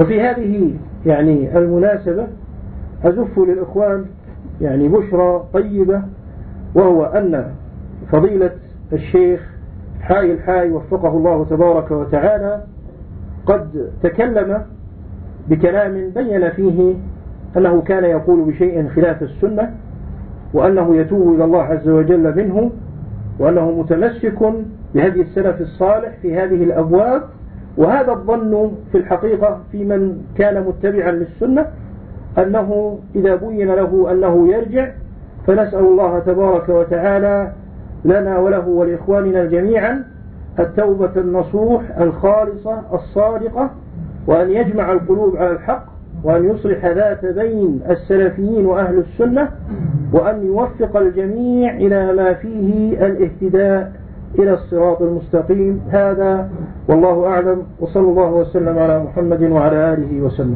وفي هذه يعني المناسبة أزف للإخوان يعني بشرى طيبة وهو أن فضيلة الشيخ حاي الحاي وفقه الله تبارك وتعالى قد تكلم بكلام بين فيه أنه كان يقول بشيء خلاف السنة وأنه يتوب إلى الله عز وجل منه وأنه متمسك بهدي السلف الصالح في هذه الأبواب وهذا الظن في الحقيقة في من كان متبعا للسنة أنه إذا بين له أنه يرجع فنسأل الله تبارك وتعالى لنا وله ولإخواننا جميعا التوبة النصوح الخالصة الصادقة وأن يجمع القلوب على الحق وأن يصلح ذات بين السلفيين وأهل السنة وأن يوفق الجميع إلى ما فيه الاهتداء إلى الصراط المستقيم. هذا والله أعلم. وصلى الله وسلم على محمد وعلى آله وسلم.